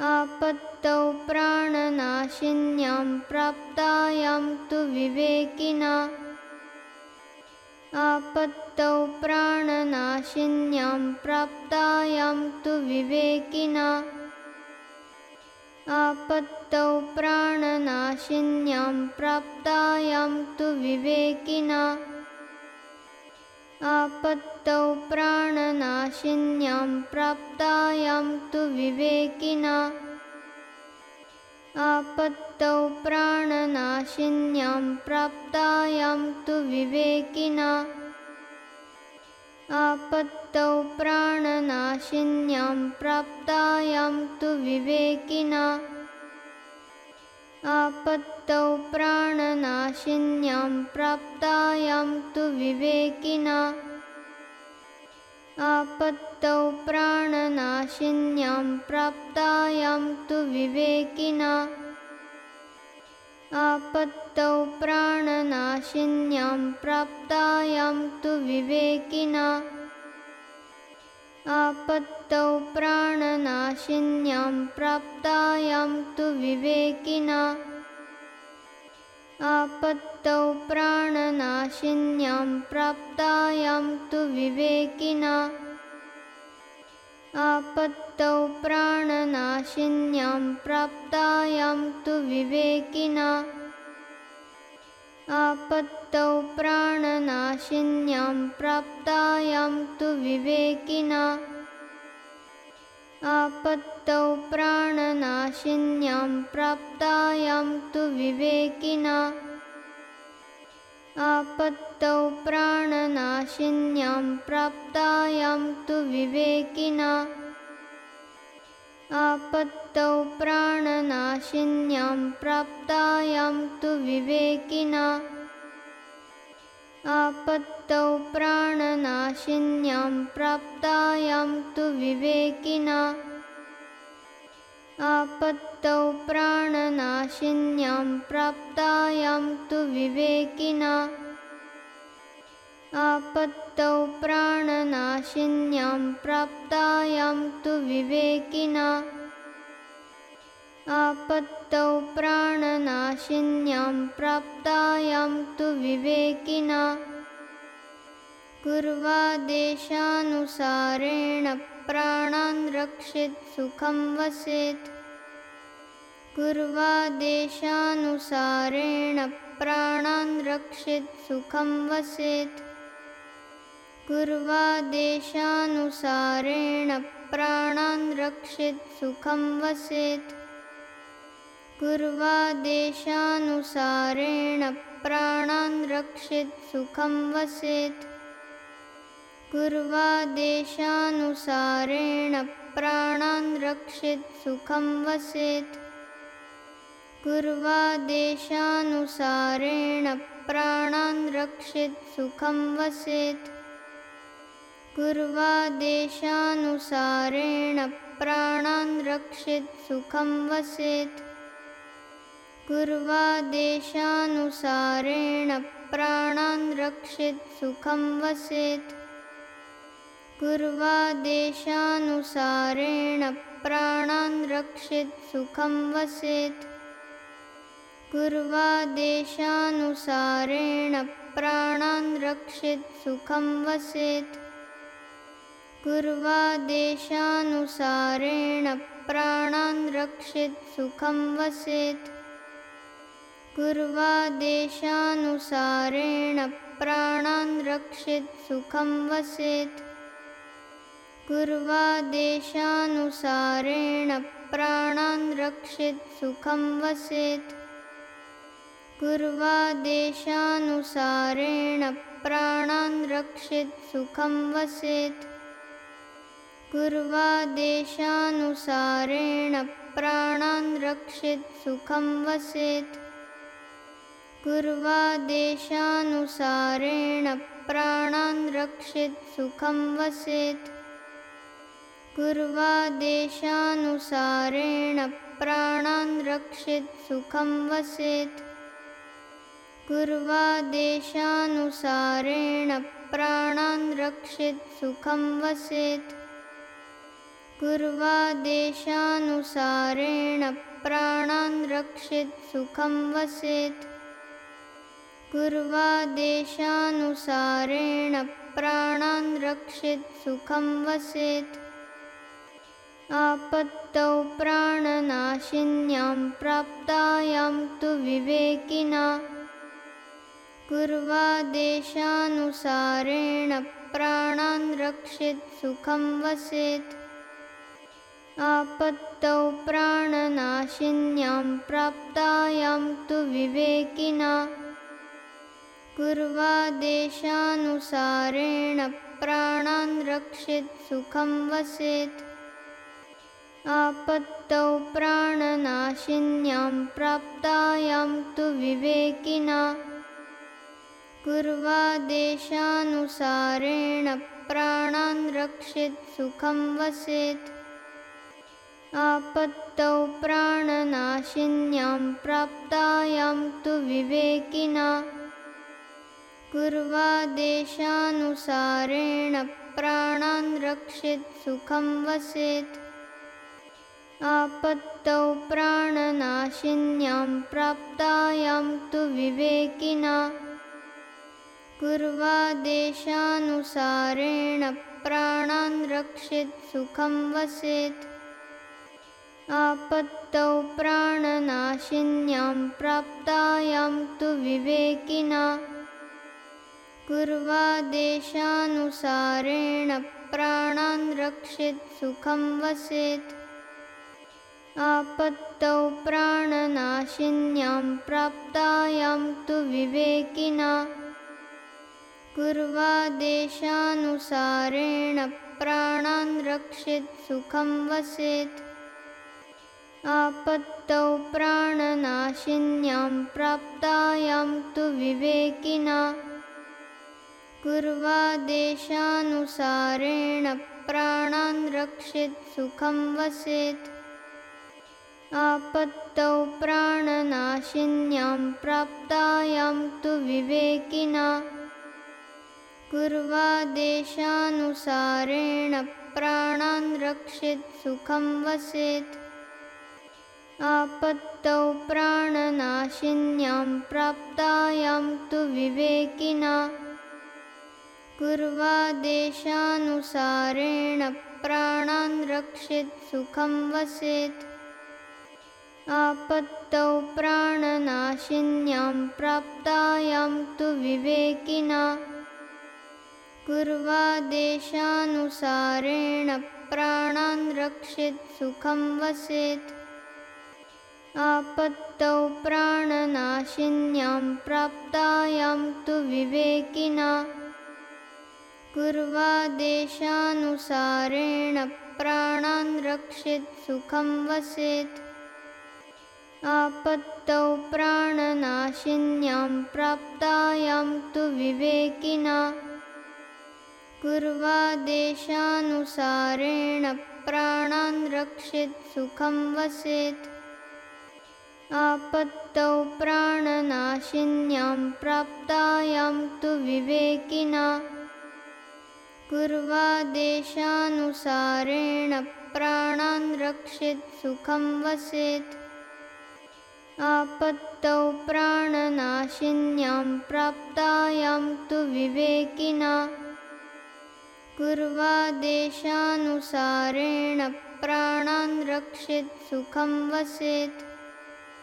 आपत्तौ प्राणनाशिन्यां प्राप्तायां तु विवेकिना। आपत्तौ प्राणनाशिन्यां प्राप्तायां तु विवेकिना। आपत्तौ प्राणनाशिन्यां प्राप्तायां तु विवेकिना आपत्तौ प्राणनाशिन्यां प्राप्तायां तु विवेकिना। आपत्तौ प्राणनाशिन्यां प्राप्तायां तु विवेकिना। आपत्तौ प्राणनाशिन्यां प्राप्तायां तु विवेकिना आपत्तौ प्राणनाशिन्यां प्राप्तायां तु विवेकिना। आपत्तौ प्राणनाशिन्यां प्राप्तायां तु विवेकिना। आपत्तौ प्राणनाशिन्यां प्राप्तायां तु विवेकिना आपत्तौ प्राणनाशिन्यां प्राप्तायां तु विवेकिना। आपत्तौ प्राणनाशिन्यां प्राप्तायां तु विवेकिना। आपत्तौ प्राणनाशिन्यां प्राप्तायां तु विवेकिना आपत्तौ प्राणनाशिन्यां प्राप्तायां तु विवेकिना। आपत्तौ प्राणनाशिन्यां प्राप्तायां तु विवेकिना। आपत्तौ प्राणनाशिन्यां प्राप्तायां तु विवेकिना प्राणनाशिन्यां प्राप्तायां तु विवेकिना। आपत्तौ प्राणनाशिन्यां प्राप्तायां तु विवेकिना। आपत्तौ प्राणनाशिन्यां प्राप्तायां तु विवेकिना। आपत्तौ प्राणनाशिन्यां प्राप्तायां तु विवेकिना आपत्तौ प्राणनाशिन्यां प्राप्तायां तु विवेकिना। कुर्वादेशानुसारेण प्राणान् रक्षेत् सुखं वसेत्। कुर्वादेशानुसारेण प्राणान् रक्षेत् सुखं वसेत्। कुर्वादेशानुसारेण प्राणान् रक्षेत् सुखं वसेत् कुर्वादेशानुसारेण प्राणान् रक्षेत् सुखं वसेत्। कुर्वादेशानुसारेण प्राणान् रक्षेत् सुखं वसेत्। कुर्वादेशानुसारेण प्राणान् रक्षेत् सुखं वसेत्। कुर्वादेशानुसारेण प्राणान् रक्षेत् सुखं वसेत् कुर्वादेशानुसारेण प्राणान् रक्षेत् सुखं वसेत्। कुर्वादेशानुसारेण प्राणान् रक्षेत् सुखं वसेत्। कुर्वादेशानुसारेण प्राणान् रक्षेत् सुखं वसेत्। कुर्वादेशानुसारेण प्राणान् रक्षेत् सुखं वसेत् कुर्वादेशानुसारेण प्राणान् रक्षेत् सुखं वसेत्। कुर्वादेशानुसारेण प्राणान् रक्षेत् सुखं वसेत्। कुर्वादेशानुसारेण प्राणान् रक्षेत् सुखं वसेत्। कुर्वादेशानुसारेण प्राणान् रक्षेत् सुखं वसेत् कुर्वादेशानुसारेण प्राणान् रक्षेत् सुखं वसेत्। कुर्वादेशानुसारेण प्राणान् रक्षेत् सुखं वसेत्। कुर्वादेशानुसारेण प्राणान् रक्षेत् सुखं वसेत्। कुर्वादेशानुसारेण प्राणान् रक्षेत् सुखं वसेत् कुर्वादेशानुसारेण प्राणान् रक्षेत् सुखं वसेत्। आपत्तौ प्राणनाशिन्यां प्राप्तायां तु विवेकिना। कुर्वादेशानुसारेण प्राणान् रक्षेत् सुखं वसेत्। आपत्तौ प्राणनाशिन्यां प्राप्तायां तु विवेकिना कुर्वादेशानुसारेण प्राणान् रक्षेत् सुखं वसेत्। आपत्तौ प्राणनाशिन्यां प्राप्तायां तु विवेकिना। कुर्वादेशानुसारेण प्राणान् रक्षेत् सुखं वसेत्। आपत्तौ प्राणनाशिन्यां प्राप्तायां तु विवेकिना कुर्वादेशानुसारेण प्राणान् रक्षेत् सुखं वसेत्। आपत्तौ प्राणनाशिन्यां प्राप्तायां तु विवेकिना। कुर्वादेशानुसारेण प्राणान् रक्षेत् सुखं वसेत्। आपत्तौ प्राणनाशिन्यां प्राप्तायां तु विवेकिना कुर्वादेशानुसारेण प्राणान् रक्षेत् सुखं वसेत्। आपत्तौ प्राणनाशिन्यां प्राप्तायां तु विवेकिना। कुर्वादेशानुसारेण प्राणान् रक्षेत् सुखं वसेत्। आपत्तौ प्राणनाशिन्यां प्राप्तायां तु विवेकिना कुर्वादेशानुसारेण प्राणान् रक्षेत् सुखं वसेत्। आपत्तौ प्राणनाशिन्यां प्राप्तायां तु विवेकिना। कुर्वादेशानुसारेण प्राणान् रक्षेत् सुखं वसेत्। आपत्तौ प्राणनाशिन्यां प्राप्तायां तु विवेकिना कुर्वादेशानुसारेण प्राणान् रक्षेत् सुखं वसेत्। आपत्तौ प्राणनाशिन्यां प्राप्तायां तु विवेकिना। कुर्वादेशानुसारेण प्राणान् रक्षेत् सुखं वसेत्। आपत्तौ प्राणनाशिन्यां प्राप्तायां तु विवेकिना कुर्वादेशानुसारेण प्राणान् रक्षेत् सुखं वसेत्। आपत्तौ प्राणनाशिन्यां प्राप्तायां तु विवेकिना। कुर्वादेशानुसारेण प्राणान् रक्षेत् सुखं वसेत्। आपत्तौ प्राणनाशिन्यां प्राप्तायां तु विवेकिना कुर्वादेशानुसारेण प्राणान् रक्षेत् सुखं वसेत्। आपत्तौ प्राणनाशिन्यां प्राप्तायां तु विवेकिना। कुर्वादेशानुसारेण प्राणान् रक्षेत् सुखं वसेत्